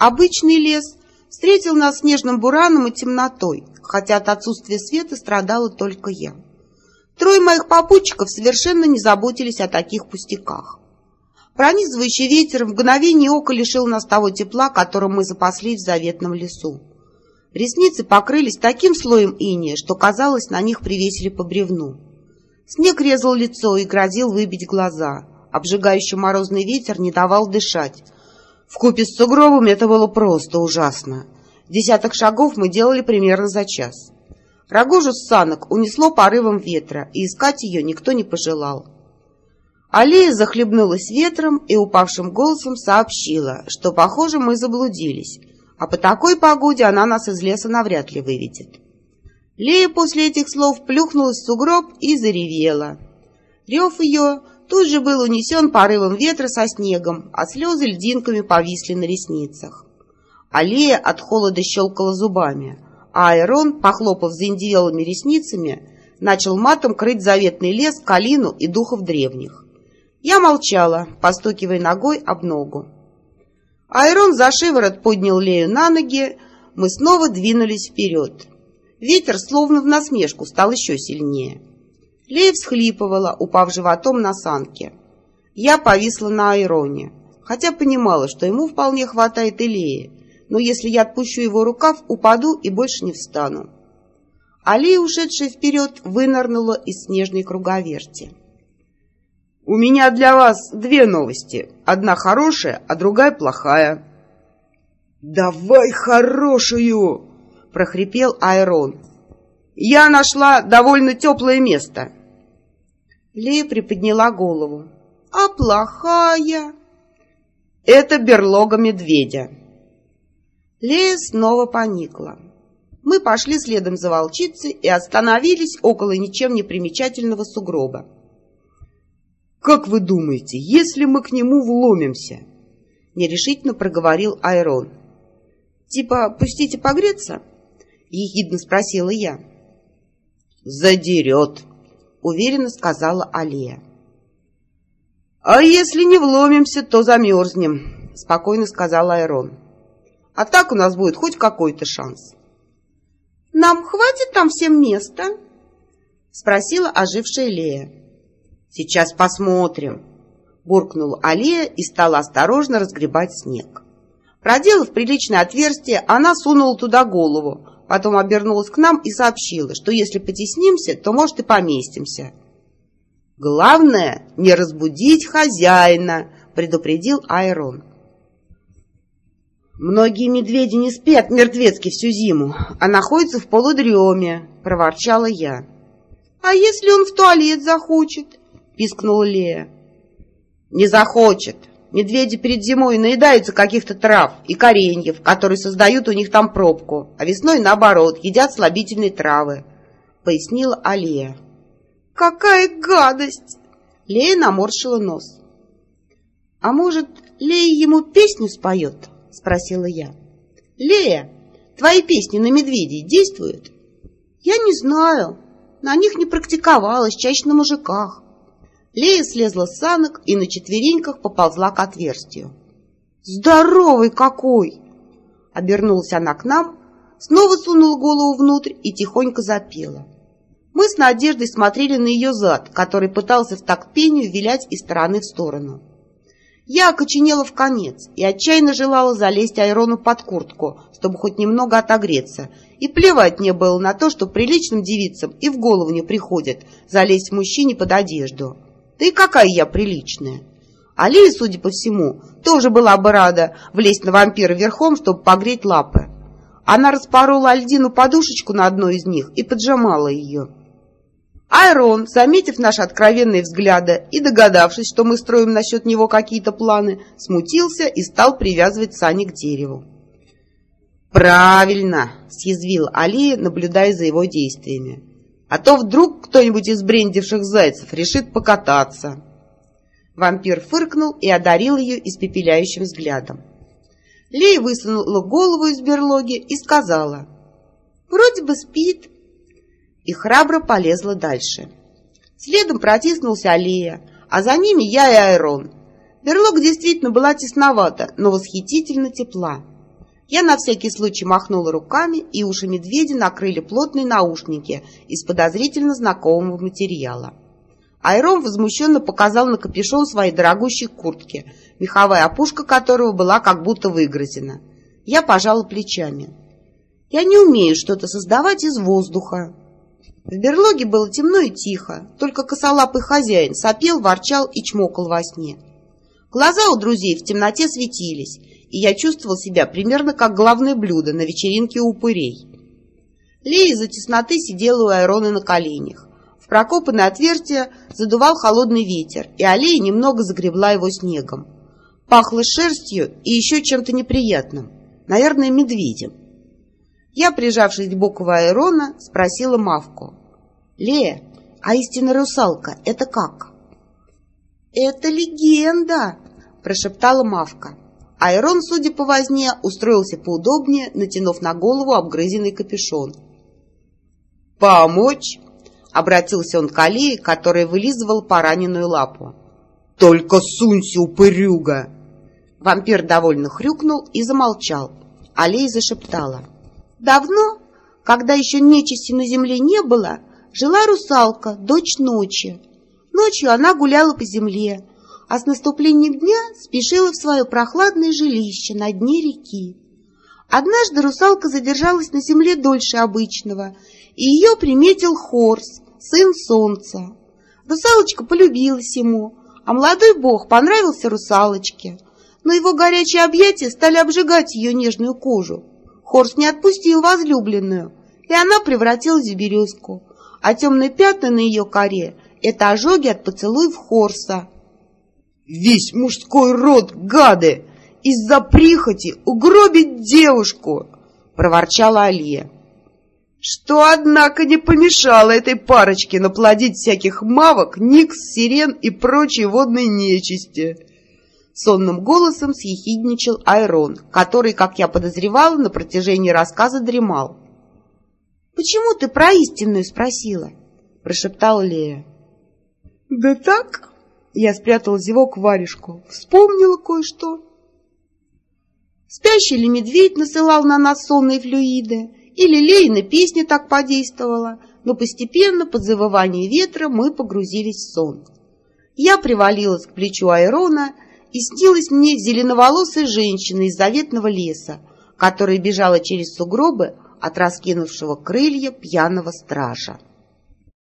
Обычный лес встретил нас снежным бураном и темнотой, хотя от отсутствия света страдала только я. Трое моих попутчиков совершенно не заботились о таких пустяках. Пронизывающий ветер в мгновение ока лишил нас того тепла, которым мы запаслись в заветном лесу. Ресницы покрылись таким слоем иния, что, казалось, на них привесили по бревну. Снег резал лицо и грозил выбить глаза. Обжигающий морозный ветер не давал дышать. Вкупе с сугробами это было просто ужасно. Десяток шагов мы делали примерно за час. Рогожу с санок унесло порывом ветра, и искать ее никто не пожелал. Алия захлебнулась ветром и упавшим голосом сообщила, что, похоже, мы заблудились, а по такой погоде она нас из леса навряд ли выведет. Лея после этих слов плюхнулась в сугроб и заревела. Рев ее тут же был унесен порывом ветра со снегом, а слезы льдинками повисли на ресницах. Алия от холода щелкала зубами, а Айрон, похлопав заиндивелыми ресницами, начал матом крыть заветный лес, калину и духов древних. Я молчала, постукивая ногой об ногу. Айрон за шиворот поднял Лею на ноги, мы снова двинулись вперед. Ветер, словно в насмешку, стал еще сильнее. Лея всхлипывала, упав животом на санке. Я повисла на Айроне, хотя понимала, что ему вполне хватает и Леи, но если я отпущу его рукав, упаду и больше не встану. Алия, ушедшая вперед, вынырнула из снежной круговерти. «У меня для вас две новости. Одна хорошая, а другая плохая». «Давай хорошую!» — прохрипел Айрон. «Я нашла довольно теплое место». Лея приподняла голову. «А плохая?» «Это берлога медведя». Лея снова поникла. Мы пошли следом за волчицей и остановились около ничем не примечательного сугроба. «Как вы думаете, если мы к нему вломимся?» — нерешительно проговорил Айрон. «Типа, пустите погреться?» — ехидно спросила я. «Задерет», — уверенно сказала Алия. «А если не вломимся, то замерзнем», — спокойно сказал Айрон. «А так у нас будет хоть какой-то шанс». «Нам хватит там всем места?» — спросила ожившая Лея. «Сейчас посмотрим», — буркнула Алия и стала осторожно разгребать снег. Проделав приличное отверстие, она сунула туда голову, потом обернулась к нам и сообщила, что если потеснимся, то, может, и поместимся. «Главное, не разбудить хозяина», — предупредил Айрон. «Многие медведи не спят мертвецки всю зиму, а находятся в полудреме», — проворчала я. «А если он в туалет захочет?» пискнула Лея. «Не захочет. Медведи перед зимой наедаются каких-то трав и кореньев, которые создают у них там пробку, а весной, наоборот, едят слабительные травы», — пояснила Алия. «Какая гадость!» Лея наморщила нос. «А может, Лея ему песню споет?» — спросила я. «Лея, твои песни на медведей действуют?» «Я не знаю. На них не практиковалась, чаще на мужиках. Лея слезла с санок и на четвереньках поползла к отверстию. «Здоровый какой!» Обернулась она к нам, снова сунула голову внутрь и тихонько запела. Мы с Надеждой смотрели на ее зад, который пытался в такт пению вилять из стороны в сторону. Я окоченела в конец и отчаянно желала залезть Айрону под куртку, чтобы хоть немного отогреться, и плевать мне было на то, что приличным девицам и в голову не приходит залезть мужчине под одежду. Да и какая я приличная. Алия, судя по всему, тоже была бы рада влезть на вампира верхом, чтобы погреть лапы. Она распорола Альдину подушечку на одной из них и поджимала ее. Айрон, заметив наши откровенные взгляды и догадавшись, что мы строим насчет него какие-то планы, смутился и стал привязывать сани к дереву. «Правильно!» — съязвил Алия, наблюдая за его действиями. А то вдруг кто-нибудь из брендивших зайцев решит покататься. Вампир фыркнул и одарил ее испепеляющим взглядом. Лея высунула голову из берлоги и сказала, «Вроде бы спит». И храбро полезла дальше. Следом протиснулся Алия, а за ними я и Айрон. Берлога действительно была тесновата, но восхитительно тепла. Я на всякий случай махнула руками, и уши медведя накрыли плотные наушники из подозрительно знакомого материала. Айрон возмущенно показал на капюшон своей дорогущей куртки, меховая опушка которого была как будто выгрызена. Я пожала плечами. Я не умею что-то создавать из воздуха. В берлоге было темно и тихо, только косолапый хозяин сопел, ворчал и чмокал во сне. Глаза у друзей в темноте светились, и я чувствовал себя примерно как главное блюдо на вечеринке у упырей. Лея из-за тесноты сидела у Айрона на коленях. В прокопанное отверстие задувал холодный ветер, и аллея немного загребла его снегом. Пахло шерстью и еще чем-то неприятным, наверное, медведем. Я, прижавшись к боку Айрона, спросила Мавку. «Лея, а истинная русалка — это как?» «Это легенда!» — прошептала Мавка. Айрон, судя по возне, устроился поудобнее, натянув на голову обгрызенный капюшон. «Помочь?» — обратился он к Алии, которая вылизывал пораненную лапу. «Только сунься, упырюга!» Вампир довольно хрюкнул и замолчал. Алия зашептала. «Давно, когда еще нечисти на земле не было, жила русалка, дочь ночи. Ночью она гуляла по земле, а с наступлением дня спешила в свое прохладное жилище на дне реки. Однажды русалка задержалась на земле дольше обычного, и ее приметил Хорс, сын солнца. Русалочка полюбилась ему, а молодой бог понравился русалочке, но его горячие объятия стали обжигать ее нежную кожу. Хорс не отпустил возлюбленную, и она превратилась в березку, а темные пятна на ее коре — это ожоги от поцелуев Хорса. Весь мужской род, гады! Из-за прихоти угробить девушку!» — проворчала Алия. «Что, однако, не помешало этой парочке наплодить всяких мавок, никс, сирен и прочей водной нечисти!» Сонным голосом съехидничал Айрон, который, как я подозревала, на протяжении рассказа дремал. «Почему ты про истинную спросила?» — прошептала Лея. «Да так!» Я спрятала зевок в варежку. Вспомнила кое-что. Спящий ли медведь насылал на нас сонные флюиды, или Лейна песня так подействовала, но постепенно под завывание ветра мы погрузились в сон. Я привалилась к плечу Айрона, и снилась мне зеленоволосая женщина из заветного леса, которая бежала через сугробы от раскинувшего крылья пьяного стража.